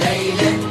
ليلة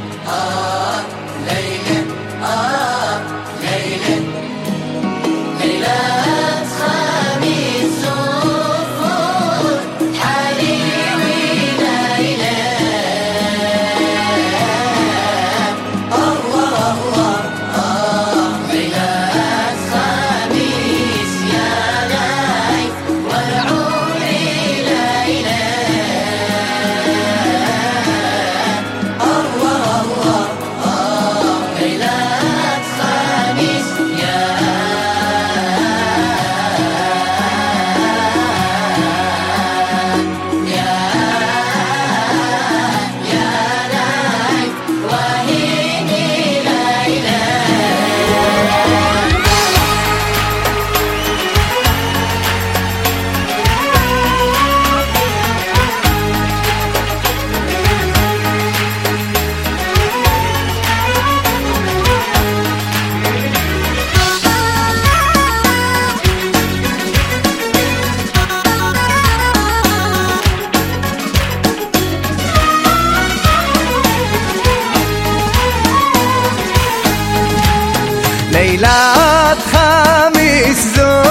ميلاد خميس زوج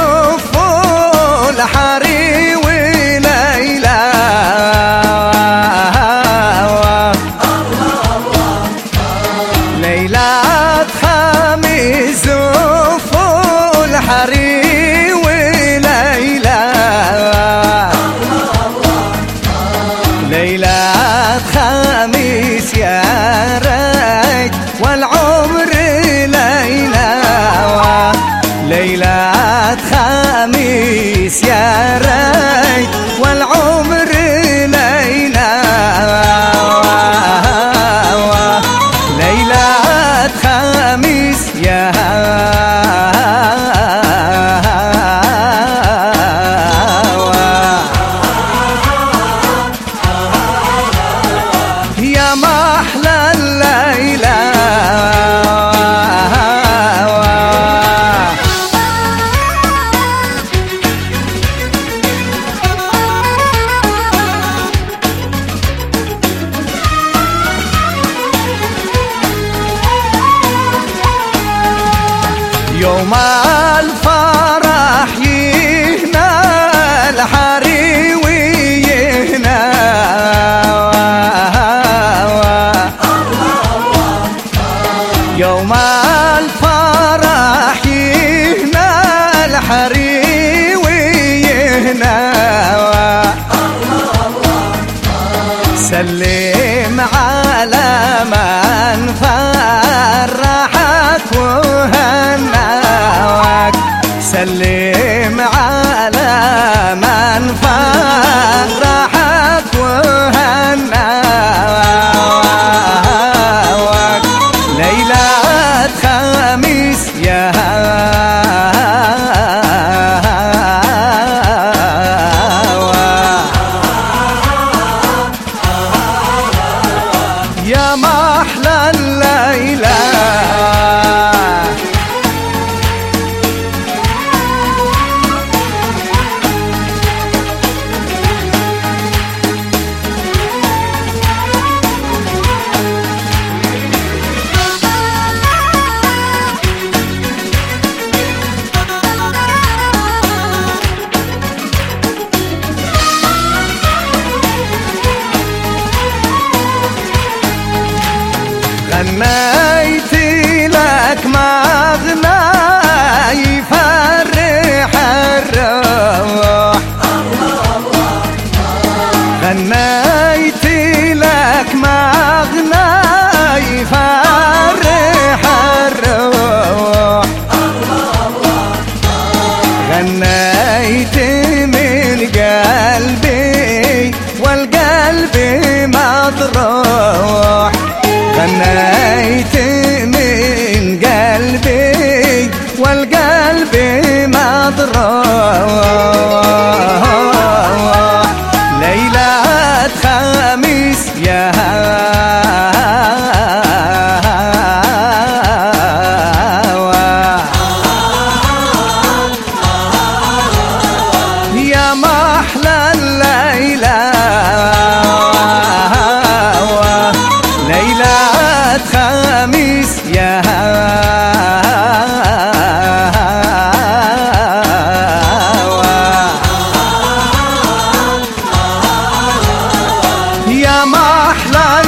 يوم الفرح يهنا الحريوي يهنا يوم الفرح يهنا الحريوي غنيتي لك ما غنى يفرح الروح. غنيتي yeah. Lan